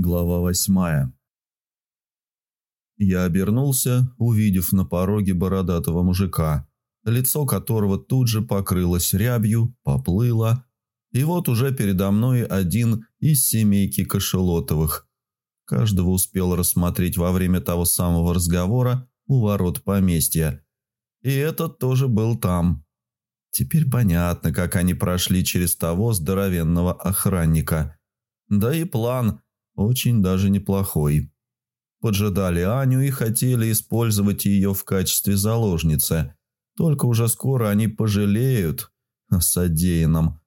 Глава восьмая. Я обернулся, увидев на пороге бородатого мужика, лицо которого тут же покрылось рябью, поплыло, и вот уже передо мной один из семейки Кошелотовых. Каждого успел рассмотреть во время того самого разговора у ворот поместья. И этот тоже был там. Теперь понятно, как они прошли через того здоровенного охранника. Да и план – очень даже неплохой. Поджидали Аню и хотели использовать ее в качестве заложницы. Только уже скоро они пожалеют о содеянном.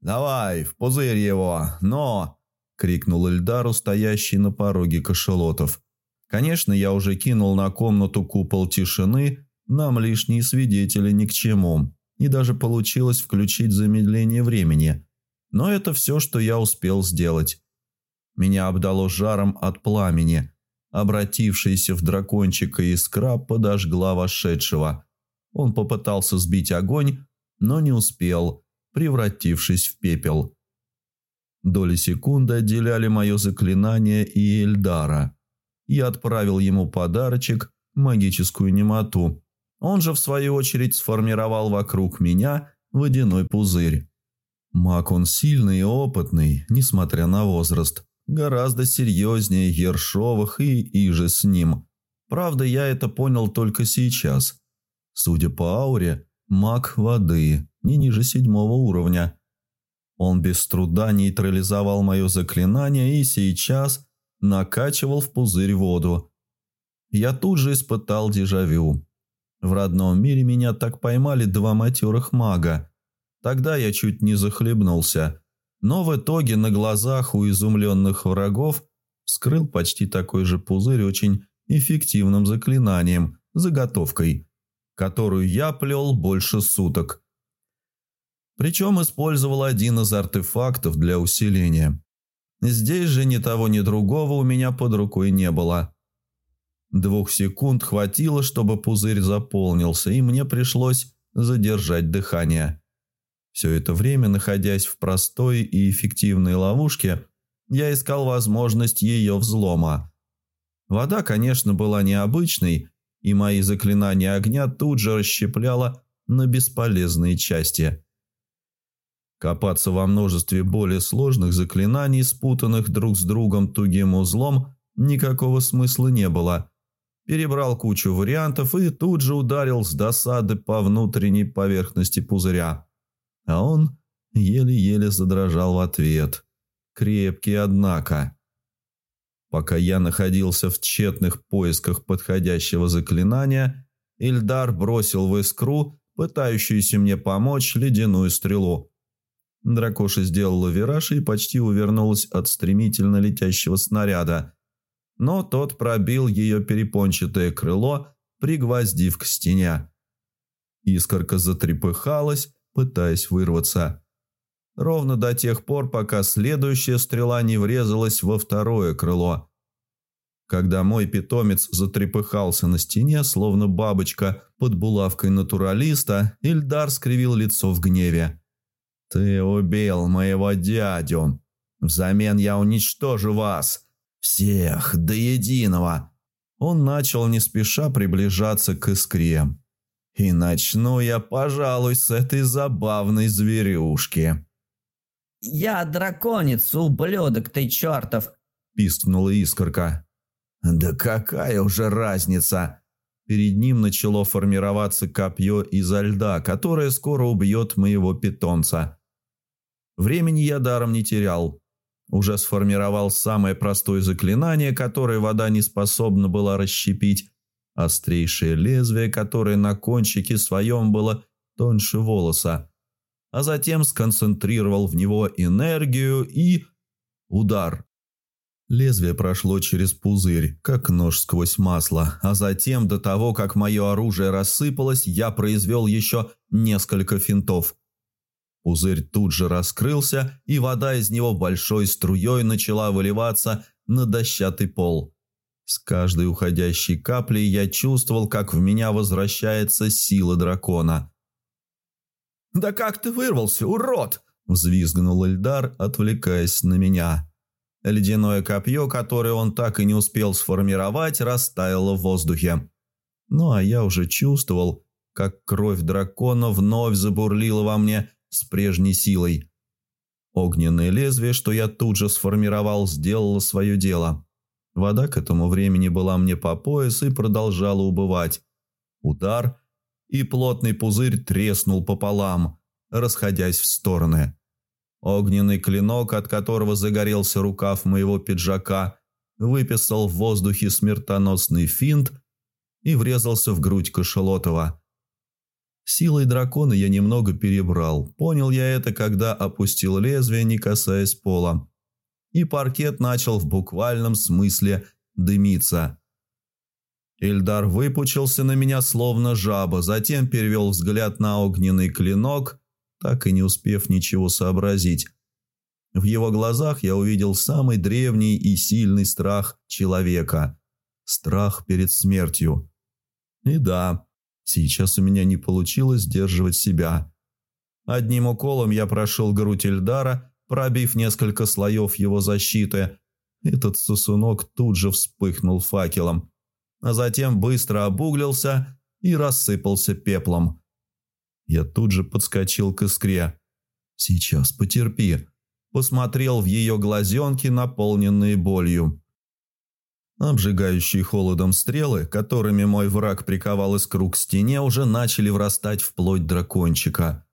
«Давай, в пузырь его, но!» – крикнул Эльдару, стоящий на пороге кошелотов. Конечно, я уже кинул на комнату купол тишины, нам лишние свидетели ни к чему, и даже получилось включить замедление времени. Но это все, что я успел сделать. Меня обдало жаром от пламени. Обратившаяся в дракончика искра подожгла вошедшего. Он попытался сбить огонь, но не успел, превратившись в пепел. Доли секунды отделяли мое заклинание и Эльдара. Я отправил ему подарочек, магическую немоту. Он же, в свою очередь, сформировал вокруг меня водяной пузырь. Маг он сильный и опытный, несмотря на возраст гораздо серьезнее Ершовых и иже с ним. Правда, я это понял только сейчас. Судя по ауре, маг воды, не ниже седьмого уровня. Он без труда нейтрализовал мое заклинание и сейчас накачивал в пузырь воду. Я тут же испытал дежавю. В родном мире меня так поймали два матерых мага. Тогда я чуть не захлебнулся – но в итоге на глазах у изумленных врагов скрыл почти такой же пузырь очень эффективным заклинанием, заготовкой, которую я плел больше суток. Причем использовал один из артефактов для усиления. Здесь же ни того, ни другого у меня под рукой не было. Двух секунд хватило, чтобы пузырь заполнился, и мне пришлось задержать дыхание. Все это время, находясь в простой и эффективной ловушке, я искал возможность ее взлома. Вода, конечно, была необычной, и мои заклинания огня тут же расщепляло на бесполезные части. Копаться во множестве более сложных заклинаний, спутанных друг с другом тугим узлом, никакого смысла не было. Перебрал кучу вариантов и тут же ударил с досады по внутренней поверхности пузыря а он еле-еле задрожал в ответ. Крепкий, однако. Пока я находился в тщетных поисках подходящего заклинания, Ильдар бросил в искру, пытающуюся мне помочь, ледяную стрелу. Дракоша сделала вираж и почти увернулась от стремительно летящего снаряда, но тот пробил ее перепончатое крыло, пригвоздив к стене. Искорка затрепыхалась, пытаясь вырваться. Ровно до тех пор, пока следующая стрела не врезалась во второе крыло. Когда мой питомец затрепыхался на стене, словно бабочка под булавкой натуралиста, Ильдар скривил лицо в гневе. «Ты убил моего дядю. Взамен я уничтожу вас. Всех до единого». Он начал не спеша приближаться к искре. И начну я, пожалуй, с этой забавной зверюшки. «Я драконец, ублюдок ты чертов!» – пискнула искорка. «Да какая уже разница!» Перед ним начало формироваться копье изо льда, которое скоро убьет моего питомца. Времени я даром не терял. Уже сформировал самое простое заклинание, которое вода не способна была расщепить, острейшее лезвие, которое на кончике своем было тоньше волоса, а затем сконцентрировал в него энергию и... удар. Лезвие прошло через пузырь, как нож сквозь масло, а затем, до того, как мое оружие рассыпалось, я произвел еще несколько финтов. Пузырь тут же раскрылся, и вода из него большой струей начала выливаться на дощатый пол. С каждой уходящей каплей я чувствовал, как в меня возвращается сила дракона. «Да как ты вырвался, урод!» – взвизгнул Эльдар, отвлекаясь на меня. Ледяное копье, которое он так и не успел сформировать, растаяло в воздухе. Ну а я уже чувствовал, как кровь дракона вновь забурлила во мне с прежней силой. Огненное лезвие, что я тут же сформировал, сделало свое дело. Вода к этому времени была мне по пояс и продолжала убывать. Удар, и плотный пузырь треснул пополам, расходясь в стороны. Огненный клинок, от которого загорелся рукав моего пиджака, выписал в воздухе смертоносный финт и врезался в грудь Кошелотова. Силой дракона я немного перебрал. Понял я это, когда опустил лезвие, не касаясь пола. И паркет начал в буквальном смысле дымиться. Ильдар выпучился на меня словно жаба, затем перевел взгляд на огненный клинок, так и не успев ничего сообразить. В его глазах я увидел самый древний и сильный страх человека – страх перед смертью. И да, сейчас у меня не получилось сдерживать себя. Одним уколом я прошел грудь Ильдара, пробив несколько слоев его защиты. Этот сосунок тут же вспыхнул факелом, а затем быстро обуглился и рассыпался пеплом. Я тут же подскочил к искре. «Сейчас потерпи». Посмотрел в ее глазенки, наполненные болью. Обжигающие холодом стрелы, которыми мой враг приковал искру к стене, уже начали врастать в плоть дракончика.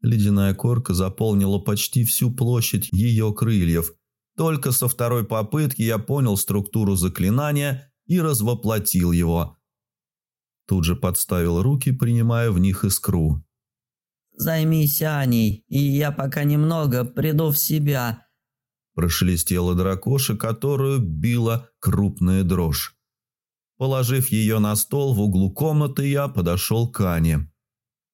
Ледяная корка заполнила почти всю площадь ее крыльев. Только со второй попытки я понял структуру заклинания и развоплотил его. Тут же подставил руки, принимая в них искру. «Займись Аней, и я пока немного приду в себя», Прошелестела дракоша, которую била крупная дрожь. Положив ее на стол в углу комнаты, я подошел к Ане.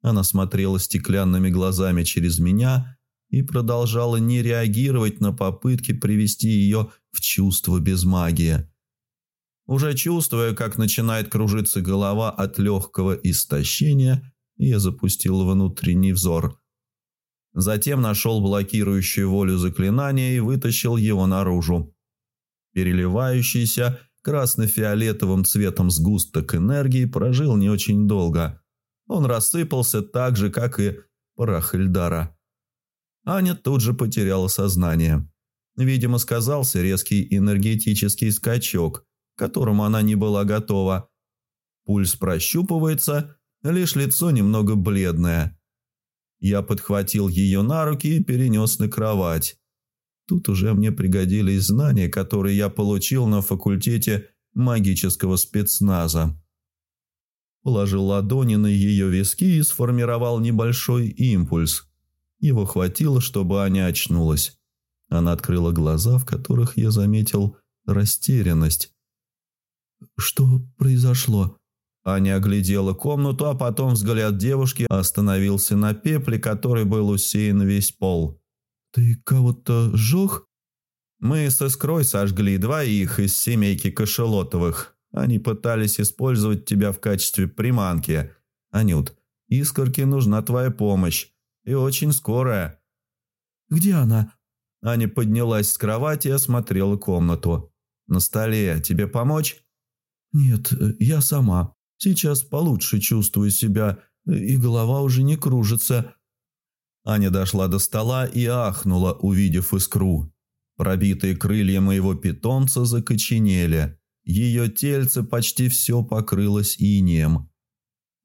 Она смотрела стеклянными глазами через меня и продолжала не реагировать на попытки привести ее в чувство без магии. Уже чувствуя, как начинает кружиться голова от легкого истощения, я запустил внутренний взор. Затем нашел блокирующую волю заклинания и вытащил его наружу. Переливающийся красно-фиолетовым цветом сгусток энергии прожил не очень долго. Он рассыпался так же, как и прах Эльдара. Аня тут же потеряла сознание. Видимо, сказался резкий энергетический скачок, к которому она не была готова. Пульс прощупывается, лишь лицо немного бледное. Я подхватил ее на руки и перенес на кровать. Тут уже мне пригодились знания, которые я получил на факультете магического спецназа. Положил ладони на ее виски и сформировал небольшой импульс. Его хватило, чтобы Аня очнулась. Она открыла глаза, в которых я заметил растерянность. «Что произошло?» Аня оглядела комнату, а потом взгляд девушки остановился на пепле, который был усеян весь пол. «Ты кого-то сжег?» «Мы с Искрой сожгли двоих из семейки Кошелотовых. Они пытались использовать тебя в качестве приманки. Анют, Искорке нужна твоя помощь. И очень скорая». «Где она?» Аня поднялась с кровати и осмотрела комнату. «На столе. Тебе помочь?» «Нет, я сама», Сейчас получше чувствую себя, и голова уже не кружится». Аня дошла до стола и ахнула, увидев искру. Пробитые крылья моего питомца закоченели. Ее тельце почти все покрылось инеем.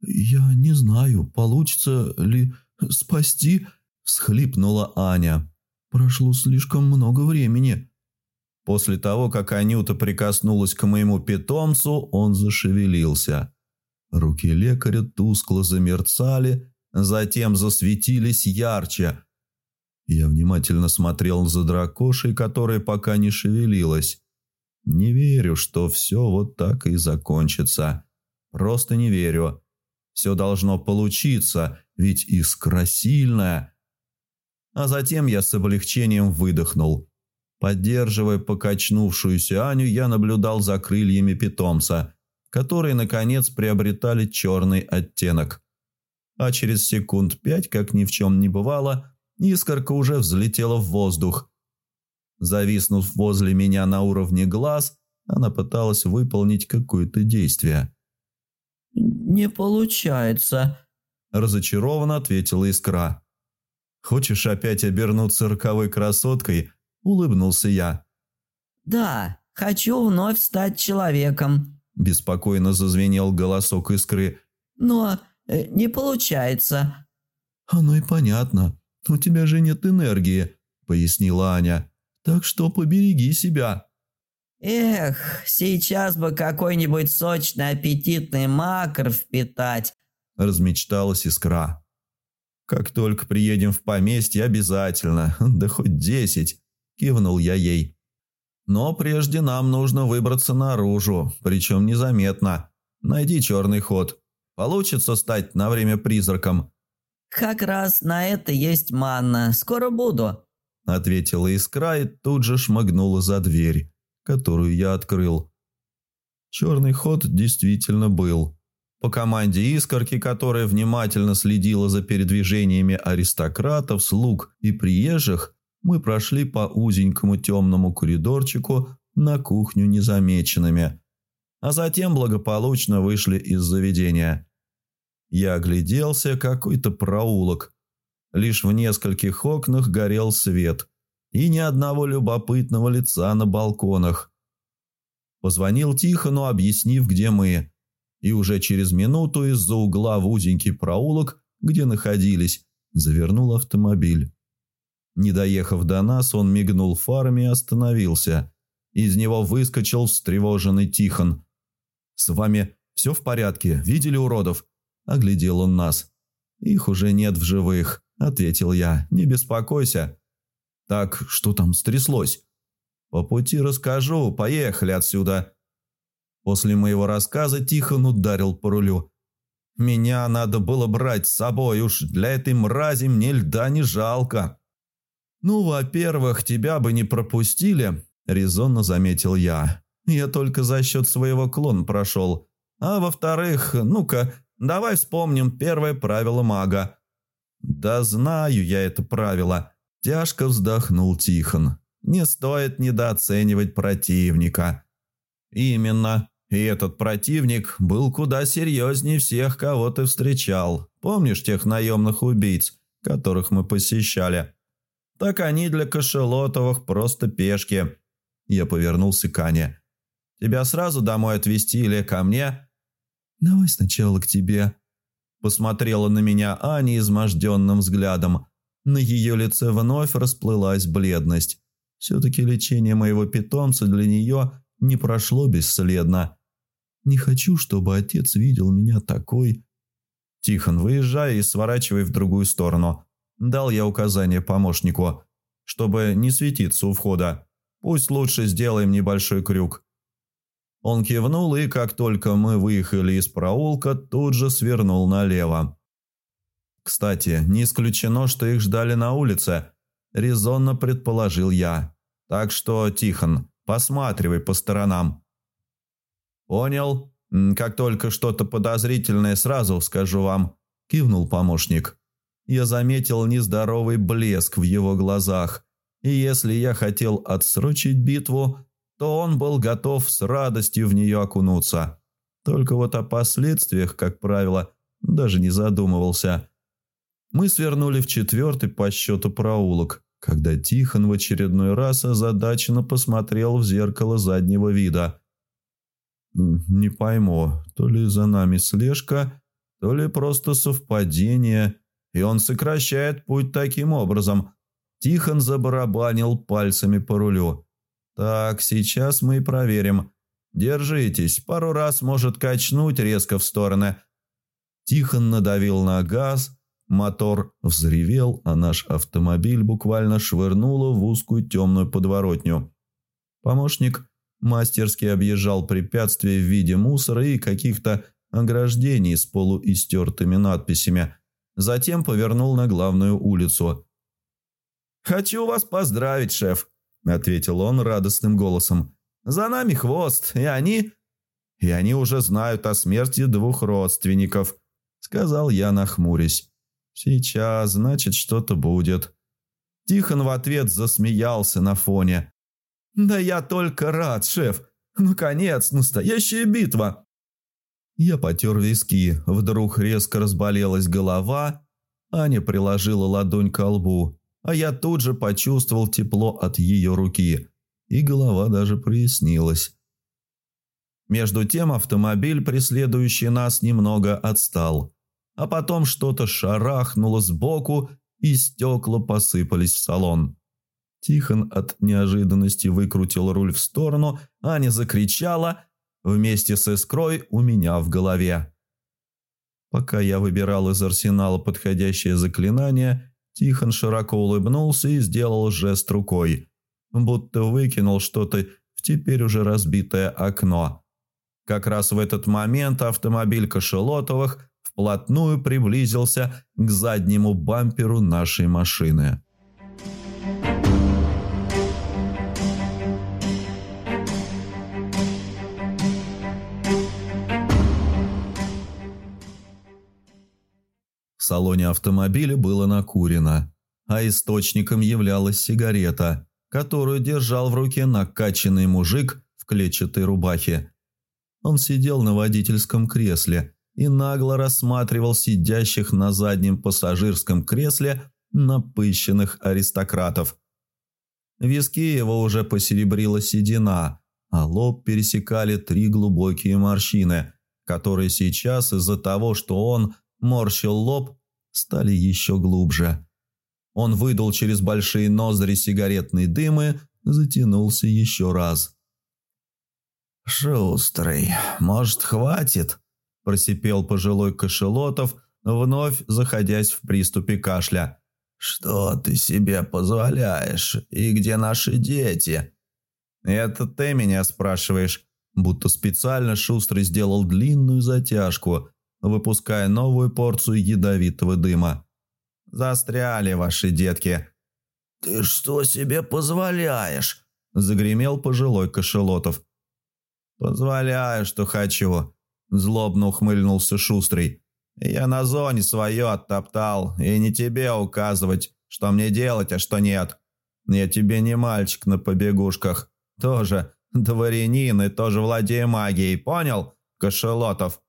«Я не знаю, получится ли спасти», – всхлипнула Аня. «Прошло слишком много времени». После того, как Анюта прикоснулась к моему питомцу, он зашевелился. Руки лекаря тускло замерцали, затем засветились ярче. Я внимательно смотрел за дракошей, которая пока не шевелилась. Не верю, что все вот так и закончится. Просто не верю. Все должно получиться, ведь искра сильная. А затем я с облегчением выдохнул. Поддерживая покачнувшуюся Аню, я наблюдал за крыльями питомца – которые, наконец, приобретали черный оттенок. А через секунд пять, как ни в чем не бывало, искорка уже взлетела в воздух. Зависнув возле меня на уровне глаз, она пыталась выполнить какое-то действие. «Не получается», – разочарованно ответила Искра. «Хочешь опять обернуться роковой красоткой?» – улыбнулся я. «Да, хочу вновь стать человеком», – беспокойно зазвенел голосок Искры. «Но э, не получается». «Оно и понятно. У тебя же нет энергии», – пояснила Аня. «Так что побереги себя». «Эх, сейчас бы какой-нибудь сочный аппетитный макр впитать», – размечталась искра. «Как только приедем в поместье, обязательно, да хоть десять», – кивнул я ей. «Но прежде нам нужно выбраться наружу, причем незаметно. Найди черный ход. Получится стать на время призраком». «Как раз на это есть манна. Скоро буду», – ответила искра и тут же шмыгнула за дверь которую я открыл. Черный ход действительно был. По команде искорки, которая внимательно следила за передвижениями аристократов, слуг и приезжих, мы прошли по узенькому темному коридорчику на кухню незамеченными, а затем благополучно вышли из заведения. Я огляделся, какой-то проулок. Лишь в нескольких окнах горел свет – и ни одного любопытного лица на балконах. Позвонил Тихону, объяснив, где мы. И уже через минуту из-за угла в узенький проулок, где находились, завернул автомобиль. Не доехав до нас, он мигнул фарами и остановился. Из него выскочил встревоженный Тихон. «С вами все в порядке? Видели уродов?» Оглядел он нас. «Их уже нет в живых», — ответил я. «Не беспокойся». «Так что там стряслось?» «По пути расскажу, поехали отсюда». После моего рассказа Тихон ударил по рулю. «Меня надо было брать с собой, уж для этой мрази мне льда не жалко». «Ну, во-первых, тебя бы не пропустили», – резонно заметил я. «Я только за счет своего клона прошел. А во-вторых, ну-ка, давай вспомним первое правило мага». «Да знаю я это правило», Тяжко вздохнул Тихон. «Не стоит недооценивать противника». «Именно. И этот противник был куда серьезнее всех, кого ты встречал. Помнишь тех наемных убийц, которых мы посещали? Так они для Кошелотовых просто пешки». Я повернулся к Ане. «Тебя сразу домой отвезти или ко мне?» «Давай сначала к тебе», – посмотрела на меня Аня изможденным взглядом – на ее лице вновь расплылась бледность. Все-таки лечение моего питомца для нее не прошло бесследно. Не хочу, чтобы отец видел меня такой. «Тихон, выезжай и сворачивай в другую сторону», – дал я указание помощнику, чтобы не светиться у входа. «Пусть лучше сделаем небольшой крюк». Он кивнул, и как только мы выехали из проулка, тут же свернул налево. Кстати, не исключено, что их ждали на улице, резонно предположил я. Так что, Тихон, посматривай по сторонам. Понял. Как только что-то подозрительное, сразу скажу вам, кивнул помощник. Я заметил нездоровый блеск в его глазах, и если я хотел отсрочить битву, то он был готов с радостью в нее окунуться. Только вот о последствиях, как правило, даже не задумывался. Мы свернули в четвертый по счету проулок, когда Тихон в очередной раз озадаченно посмотрел в зеркало заднего вида. «Не пойму, то ли за нами слежка, то ли просто совпадение, и он сокращает путь таким образом». Тихон забарабанил пальцами по рулю. «Так, сейчас мы и проверим. Держитесь, пару раз может качнуть резко в стороны». Тихон надавил на газ – Мотор взревел, а наш автомобиль буквально швырнуло в узкую темную подворотню. Помощник мастерски объезжал препятствия в виде мусора и каких-то ограждений с полуистертыми надписями. Затем повернул на главную улицу. «Хочу вас поздравить, шеф», – ответил он радостным голосом. «За нами хвост, и они...» «И они уже знают о смерти двух родственников», – сказал я, нахмурясь. «Сейчас, значит, что-то будет». Тихон в ответ засмеялся на фоне. «Да я только рад, шеф! Наконец, настоящая битва!» Я потер виски, вдруг резко разболелась голова, Аня приложила ладонь к лбу, а я тут же почувствовал тепло от ее руки, и голова даже прояснилась. Между тем автомобиль, преследующий нас, немного отстал, а потом что-то шарахнуло сбоку, и стекла посыпались в салон. Тихон от неожиданности выкрутил руль в сторону, Аня закричала – вместе с искрой у меня в голове. Пока я выбирал из арсенала подходящее заклинание, Тихон широко улыбнулся и сделал жест рукой, будто выкинул что-то в теперь уже разбитое окно. Как раз в этот момент автомобиль Кошелотовых вплотную приблизился к заднему бамперу нашей машины. Салоне автомобиля было накурено, а источником являлась сигарета, которую держал в руке накачанный мужик в клетчатой рубахе. Он сидел на водительском кресле и нагло рассматривал сидящих на заднем пассажирском кресле напыщенных аристократов. Виски его уже посеребрила седина, а лоб пересекали три глубокие морщины, которые сейчас из-за того, что он морщил лоб, стали еще глубже. Он выдал через большие ноздри сигаретный дым и затянулся еще раз. «Шустрый, может, хватит?» – просипел пожилой Кошелотов, вновь заходясь в приступе кашля. «Что ты себе позволяешь? И где наши дети?» «Это ты меня спрашиваешь?» Будто специально Шустрый сделал длинную затяжку, выпуская новую порцию ядовитого дыма. «Застряли ваши детки!» «Ты что себе позволяешь?» – загремел пожилой Кошелотов. «Позволяю, что хочу», – злобно ухмыльнулся Шустрый. «Я на зоне свое оттоптал, и не тебе указывать, что мне делать, а что нет. Я тебе не мальчик на побегушках. Тоже дворянин и тоже владею магией, понял, Кошелотов?»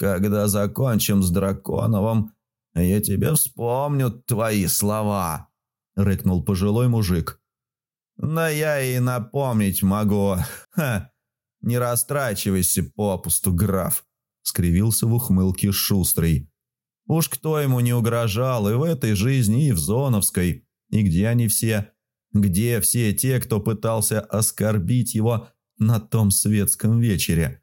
Когда закончим с Драконовым, я тебе вспомню твои слова», — рыкнул пожилой мужик. «Но я и напомнить могу. Ха, не растрачивайся попусту, граф», — скривился в ухмылке Шустрый. «Уж кто ему не угрожал и в этой жизни, и в Зоновской, и где они все? Где все те, кто пытался оскорбить его на том светском вечере?»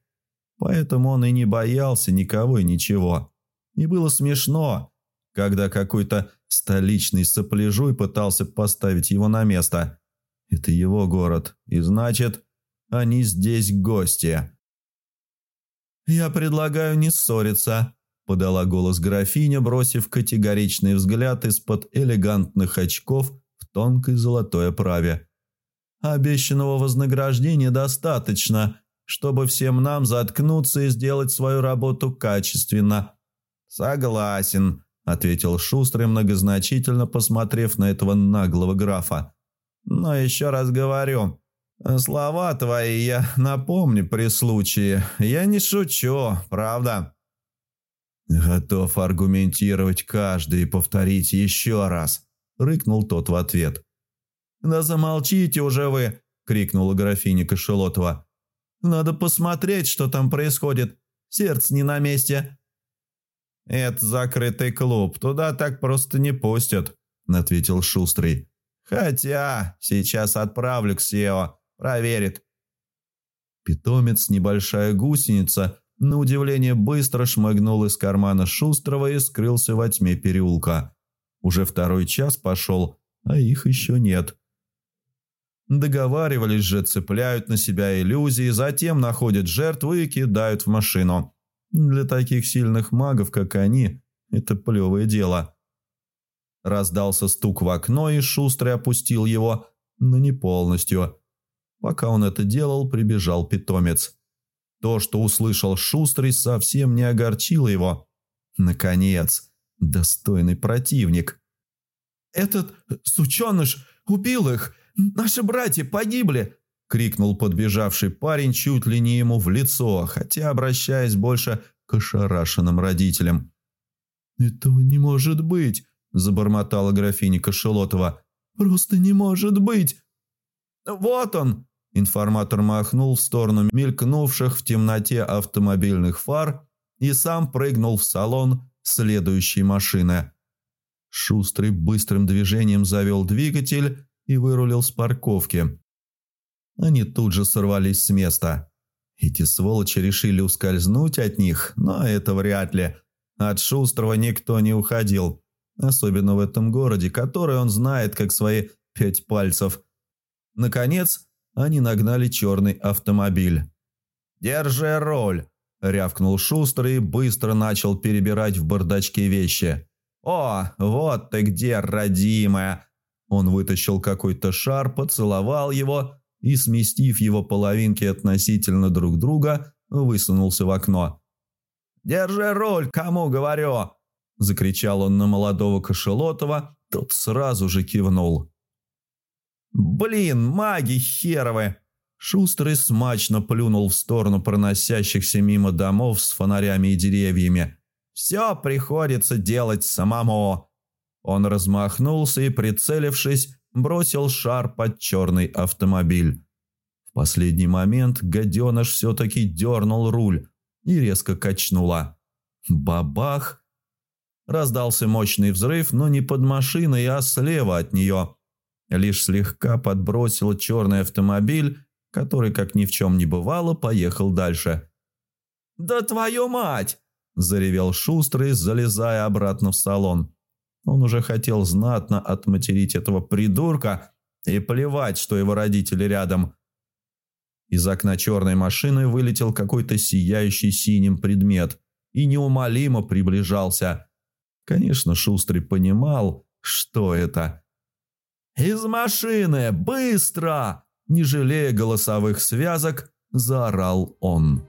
Поэтому он и не боялся никого и ничего. И было смешно, когда какой-то столичный сопляжуй пытался поставить его на место. Это его город, и значит, они здесь гости. «Я предлагаю не ссориться», – подала голос графиня, бросив категоричный взгляд из-под элегантных очков в тонкой золотой оправе. «Обещанного вознаграждения достаточно, чтобы всем нам заткнуться и сделать свою работу качественно». «Согласен», – ответил Шустрый, многозначительно посмотрев на этого наглого графа. «Но еще раз говорю, слова твои я напомню при случае. Я не шучу, правда?» «Готов аргументировать каждый и повторить еще раз», – рыкнул тот в ответ. «Да замолчите уже вы!» – крикнула графиня Кошелотова. Надо посмотреть, что там происходит. Сердце не на месте». «Это закрытый клуб, туда так просто не пустят», – ответил Шустрый. «Хотя сейчас отправлю к Сео, проверит». Питомец, небольшая гусеница, на удивление быстро шмыгнул из кармана Шустрого и скрылся во тьме переулка. Уже второй час пошел, а их еще нет. Договаривались же, цепляют на себя иллюзии, затем находят жертву и кидают в машину. Для таких сильных магов, как они, это плевое дело. Раздался стук в окно, и Шустрый опустил его, но не полностью. Пока он это делал, прибежал питомец. То, что услышал Шустрый, совсем не огорчило его. Наконец, достойный противник. «Этот сученыш убил их! Наши братья погибли!» – крикнул подбежавший парень чуть ли не ему в лицо, хотя обращаясь больше к ошарашенным родителям. «Этого не может быть!» – забормотала графиня Кошелотова. «Просто не может быть!» «Вот он!» – информатор махнул в сторону мелькнувших в темноте автомобильных фар и сам прыгнул в салон следующей машины. Шустрый быстрым движением завел двигатель и вырулил с парковки. Они тут же сорвались с места. Эти сволочи решили ускользнуть от них, но это вряд ли. От Шустрого никто не уходил. Особенно в этом городе, который он знает как свои пять пальцев. Наконец, они нагнали черный автомобиль. «Держи роль!» – рявкнул Шустрый и быстро начал перебирать в бардачке вещи. «О, вот ты где, родимая!» Он вытащил какой-то шар, поцеловал его и, сместив его половинки относительно друг друга, высунулся в окно. «Держи руль, кому говорю!» – закричал он на молодого Кошелотова, тот сразу же кивнул. «Блин, маги херовы!» Шустрый смачно плюнул в сторону проносящихся мимо домов с фонарями и деревьями. «Все приходится делать самому!» Он размахнулся и, прицелившись, бросил шар под черный автомобиль. В последний момент гаденыш все-таки дернул руль и резко качнула. Бабах! Раздался мощный взрыв, но не под машиной, а слева от нее. Лишь слегка подбросил черный автомобиль, который, как ни в чем не бывало, поехал дальше. «Да твою мать!» – заревел Шустрый, залезая обратно в салон. Он уже хотел знатно отматерить этого придурка и плевать, что его родители рядом. Из окна черной машины вылетел какой-то сияющий синим предмет и неумолимо приближался. Конечно, Шустрый понимал, что это. «Из машины! Быстро!» Не жалея голосовых связок, заорал он.